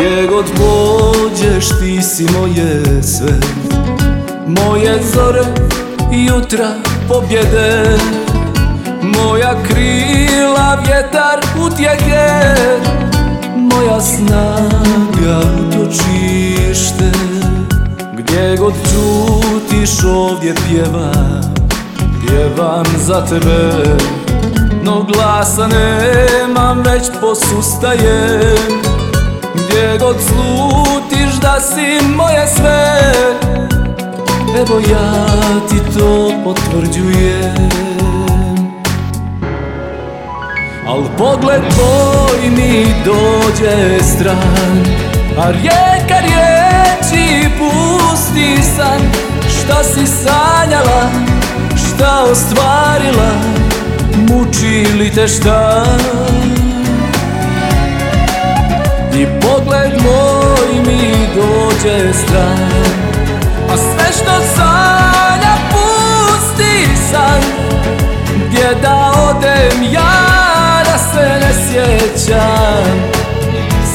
Gdje god pođeš ti si moje sve. Moje zore jutra pobjede. Moja krila vjetar utjege Moja snaga utočište Gdje god čutiš ovdje pjevam Pjevam za tebe. No glasa nemam već posustajem God slutiš da si moje sve. Evo ja ti to potvrđujem. Al pogled tvoj mi dođe stran A rijeka riječi pusti san. Šta si sanjala, šta ostvarila Muči li te šta dođe stran A sve što sanja pusti san Gdje da odem ja da se ne sjećam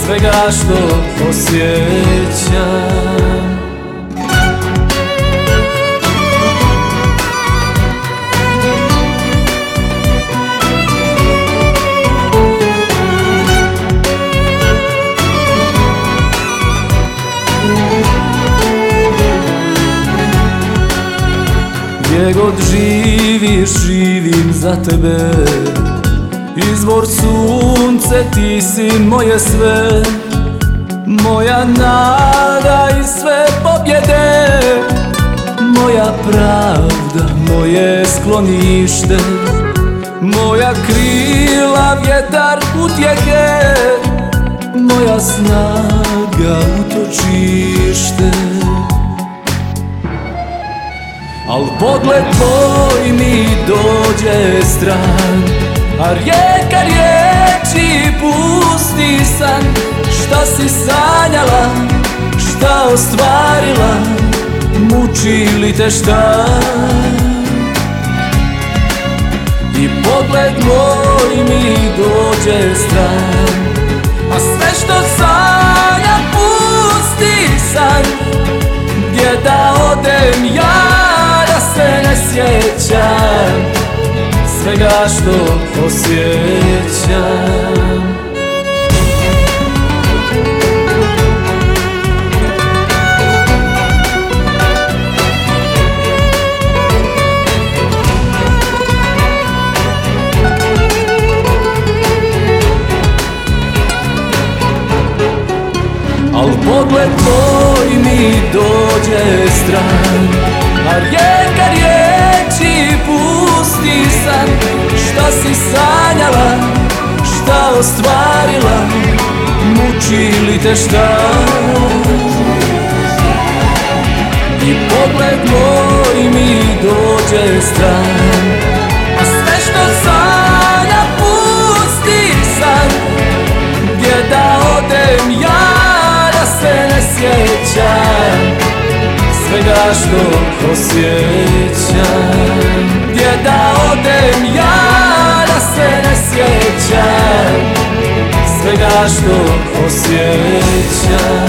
Svega što osjećam Gdje god živiš, živim za tebe. Izvor sunce, ti si moje sve. Moja nada i sve pobjede. Moja pravda, moje sklonište. Moja krila, vjetar utjeke Moja snaga, utočište Al pogled tvoj mi dođe stran A rijeka riječi pusti san. Šta si sanjala, šta ostvarila Muči li te šta? I pogled moj mi dođe stran što osjećam. Al pogled tvoj mi dođe stran ostvarila Muči li te šta? I pogled moj mi dođe stran. A sve što sanja pusti san Gdje da odem ja da se ne sjećam. Svega što osjećam. Gdje da odem ja se ne sjećam. Svega što osjećam